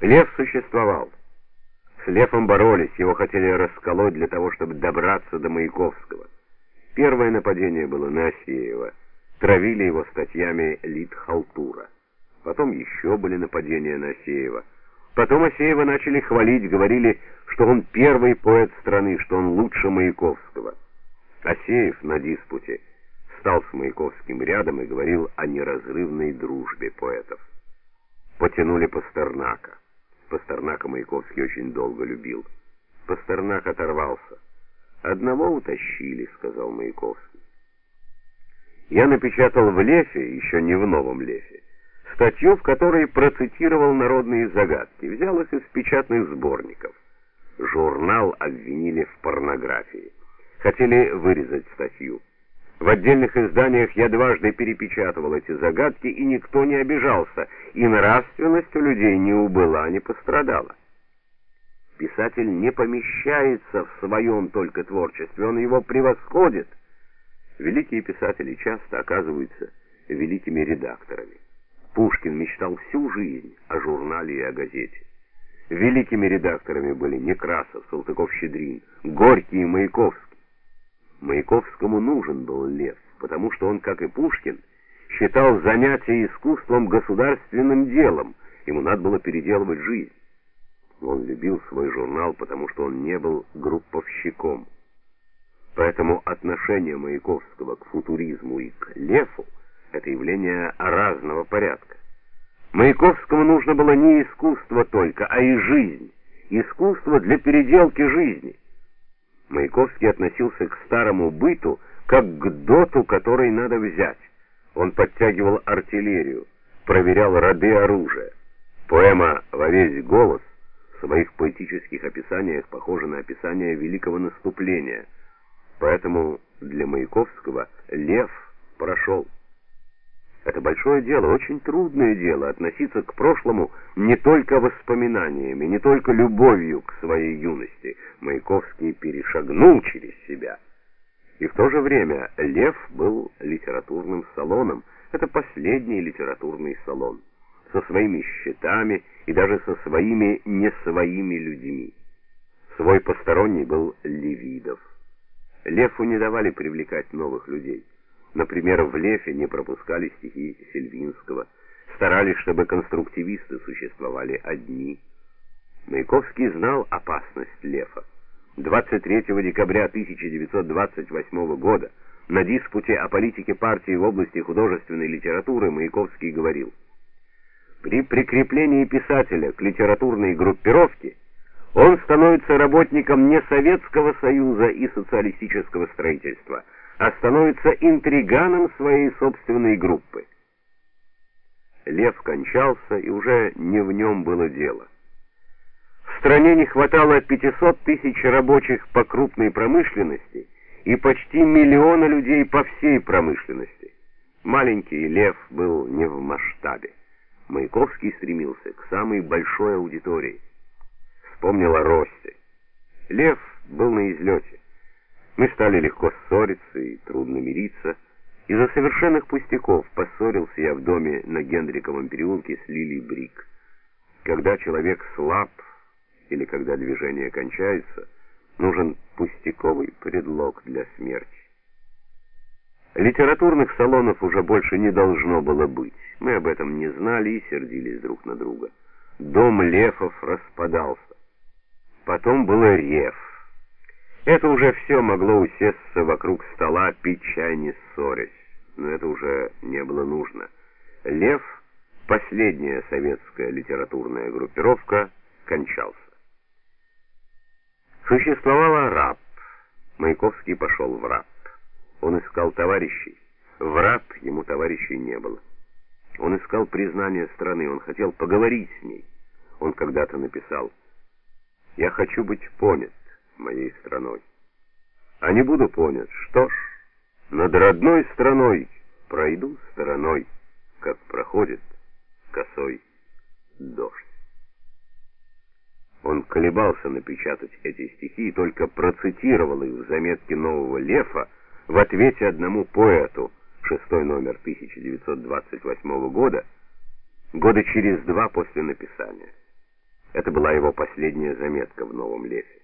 Лев существовал. С Левом боролись, его хотели расколоть для того, чтобы добраться до Маяковского. Первое нападение было на Асеева. Травили его статьями Литхалтура. Потом еще были нападения на Асеева. Потом Асеева начали хвалить, говорили, что он первый поэт страны, что он лучше Маяковского. Асеев на диспуте стал с Маяковским рядом и говорил о неразрывной дружбе поэтов. Потянули Пастернака. Пастернака Маяковский очень долго любил. Пастернак оторвался. «Одного утащили», — сказал Маяковский. Я напечатал в Лефе, еще не в Новом Лефе, статью, в которой процитировал народные загадки, взял их из печатных сборников. Журнал обвинили в порнографии. Хотели вырезать статью. В отдельных изданиях я дважды перепечатывал эти загадки, и никто не обижался, и нравственность у людей не убыла, не пострадала. Писатель не помещается в своем только творчестве, он его превосходит. Великие писатели часто оказываются великими редакторами. Пушкин мечтал всю жизнь о журнале и о газете. Великими редакторами были Некрасов, Салтыков-Щедрин, Горький и Маяковский. Маяковскому нужен был лев, потому что он, как и Пушкин, считал занятие искусством государственным делом, ему надо было переделывать жизнь. Он любил свой журнал, потому что он не был групповщиком. Поэтому отношение Маяковского к футуризму и к лефу — это явление разного порядка. Маяковскому нужно было не искусство только, а и жизнь, искусство для переделки жизни — Маяковский относился к старому быту как к доту, который надо взять. Он подтягивал артиллерию, проверял роды оружия. Поэма «Во весь голос» в своих поэтических описаниях похожа на описание великого наступления. Поэтому для Маяковского лев прошел. Это большое дело, очень трудное дело относиться к прошлому не только воспоминаниями, не только любовью к своей юности. Маяковский перешагнул через себя. И в то же время Лев был литературным салоном. Это последний литературный салон со своими счетами и даже со своими не своими людьми. Свой посторонний был Левидов. Леву не давали привлекать новых людей. Например, в Лефе не пропускали стихи Сельвинского, старались, чтобы конструктивисты существовали одни. Маяковский знал опасность Лефа. 23 декабря 1928 года на диспуте о политике партии в области художественной литературы Маяковский говорил: "При прикреплении писателя к литературной группировке он становится работником не Советского Союза и социалистического строительства, а становится интриганом своей собственной группы. Лев кончался, и уже не в нем было дело. В стране не хватало 500 тысяч рабочих по крупной промышленности и почти миллиона людей по всей промышленности. Маленький Лев был не в масштабе. Маяковский стремился к самой большой аудитории. Вспомнил о росте. Лев был на излете. Мы стали легко ссориться и трудно мириться. Из-за совершенных пустяков поссорился я в доме на Генриковом переулке с Лилией Брик. Когда человек слаб или когда движение кончается, нужен пустяковый предлог для смерти. Литературных салонов уже больше не должно было быть. Мы об этом не знали и сердились друг на друга. Дом Лефов распадался. Потом было Рев. Это уже все могло усесться вокруг стола, пить чай, ссорясь. Но это уже не было нужно. Лев, последняя советская литературная группировка, кончался. Существовала РАП. Маяковский пошел в РАП. Он искал товарищей. В РАП ему товарищей не было. Он искал признания страны, он хотел поговорить с ней. Он когда-то написал «Я хочу быть понят» моей страной. А не буду понят, что ж, над родной страной пройду стороной, как проходит косой дождь. Он колебался напечатать эти стихи и только процитировал их в заметке нового Лефа в ответе одному поэту, шестой номер 1928 года, года через два после написания. Это была его последняя заметка в Новом Лесе.